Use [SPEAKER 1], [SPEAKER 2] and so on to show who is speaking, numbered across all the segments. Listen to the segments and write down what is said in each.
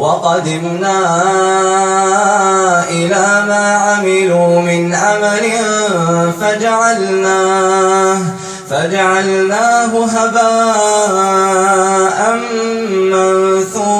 [SPEAKER 1] وقدمنا إلى ما عملوا من عمل فجعلناه فجعلناه هباء منثورا.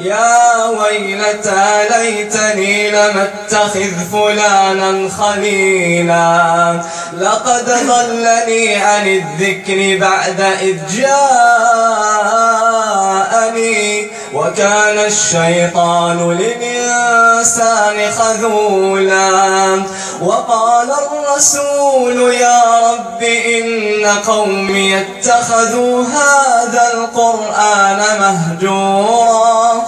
[SPEAKER 1] يا ويلتى ليتني لم أتخذ فلانا خليلا. لقد ضلني عن الذكر بعد إذ جاءني. وكان الشيطان للإنسان خذولا. وقال الرسول يا رب إن قومي اتخذوا هذا القرآن مهجورا.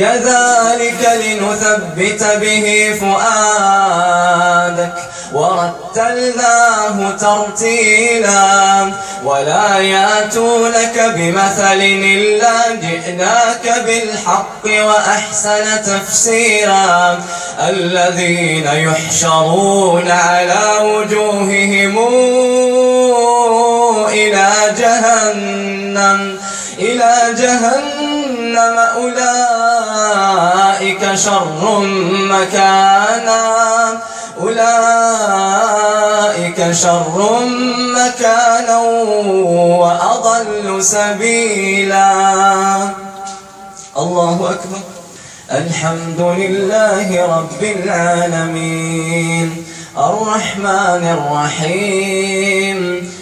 [SPEAKER 1] كذلك لنثبت به فؤادك. ورتلناه ترتيلا ولا ياتونك بمثل إلا جئناك بالحق وأحسن تفسيرا. الذين يحشرون على وجوههم إلى جهنم إلى جهنم أولئك شر مكانا. أولئك شر مكانا وأضل سبيلا. الله أكبر. الحمد لله رب العالمين. الرحمن الرحيم.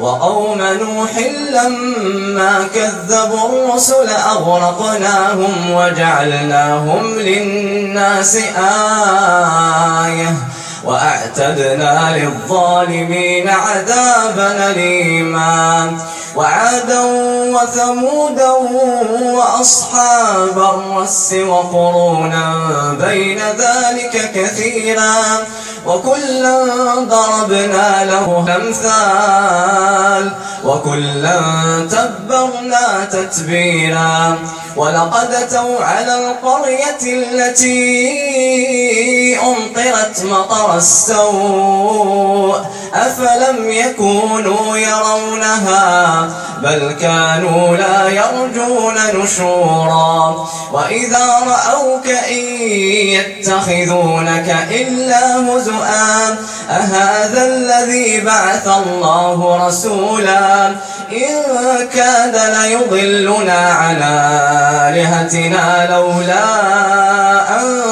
[SPEAKER 1] وقوم نوح لما كذبوا الرسل أغرقناهم وجعلناهم للناس آية وأعتدنا للظالمين عذابا أليما. وعادا وثمودا وأصحاب الرس وقرونا بين ذلك كثيرا وكلا ضربنا له أمثال وكلا تبرنا تتبيرا ولقد أتوا على القرية التي أمطرت مطر السوء أفلم يكونوا يرونها بل كانوا لا يرجون نشورا وإذا رأوك إن يتخذونك إلا هزؤا أهذا الذي بعث الله رسولا إن كاد ليضلنا على آلهتنا لولا أن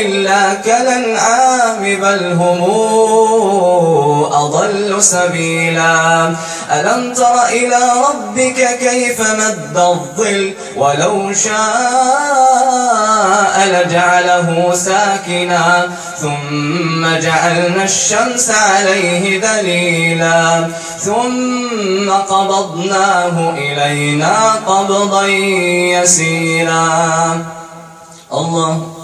[SPEAKER 1] إلا كالأنعام بل هم أضل سبيلا. ألم تر إلى ربك كيف مد الظل؟ ولو شاء لجعله ساكنا. ثم جعلنا الشمس عليه دليلا. ثم قبضناه إلينا قبضا يسيرا الله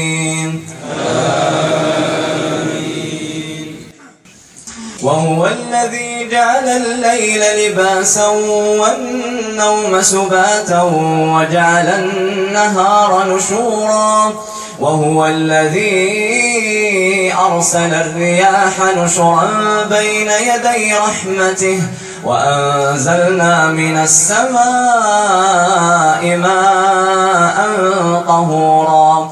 [SPEAKER 1] جعل الليل لباسا والنوم سباتا وجعل النهار نشورا وهو الذي أرسل الرياح نشرا بين يدي رحمته وأنزلنا من السماء ماء طهورا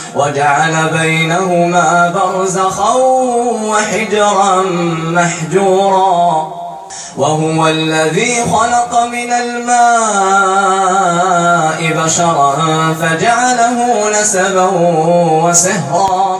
[SPEAKER 1] وجعل بينهما برزخا وحجرا محجورا. وهو الذي خلق من الماء بشرا فجعله نسبا وسهرا.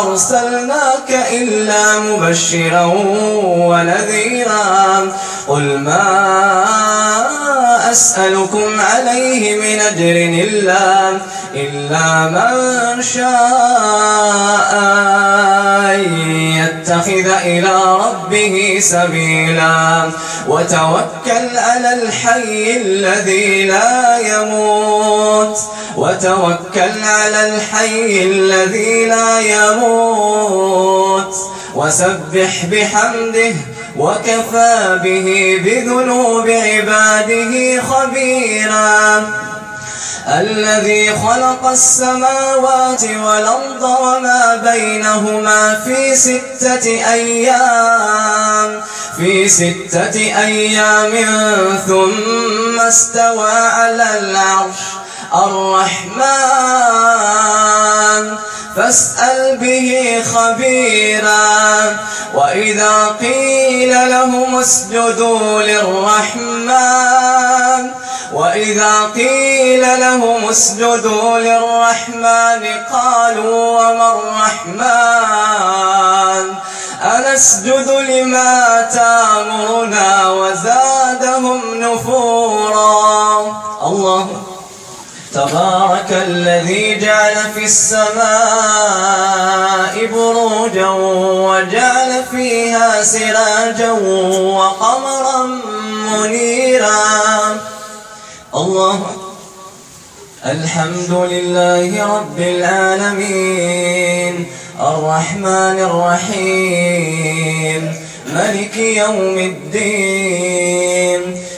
[SPEAKER 1] أرسلناك إلا مبشرا ونذيرا. قل ما أسألكم عليه من أجر إلا إلا من شاء يتخذ إلى ربه سبيلا. وتوكل على الحي الذي لا يموت. وتوكل على الحي الذي لا يموت. وسبح بحمده وكفى به بذنوب عباده خبيرا. الذي خلق السماوات والأرض وما بينهما في ستة أيام. في ستة أيام ثم استوى على العرش الرحمن. به خبيرا. وإذا قيل لهم اسجدوا للرحمن وإذا قيل لهم اسجدوا للرحمن قالوا وما الرحمن؟ أنسجد لما تأمرنا وزادهم نفورا. الله تبارك الذي جعل في السماء بروجا وجعل فيها سراجا وقمرا منيرا. الله الحمد لله رب العالمين. الرحمن الرحيم. ملك يوم الدين.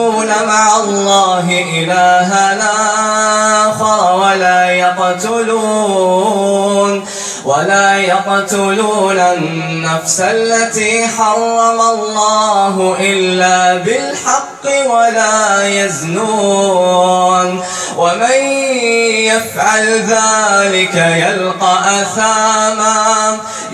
[SPEAKER 1] يدعون مع الله إلها آخر ولا يقتلون ولا يقتلون النفس التي حرم الله إلا بالحق ولا يزنون ومن يفعل ذلك يلقى أثاما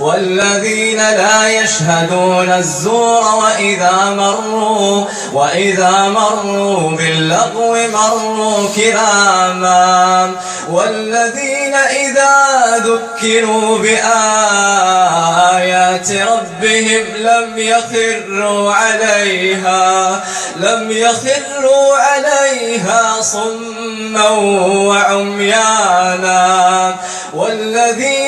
[SPEAKER 1] والذين لا يشهدون الزور وإذا مروا وإذا مروا باللغو مروا كراما والذين إذا ذكروا بآيات ربهم لم يخروا عليها لم يخروا عليها صما وعميانا. والذين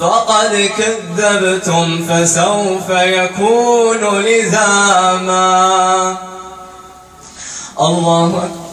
[SPEAKER 1] فقد كذبتم فسوف يكون لزاما. الله أكبر.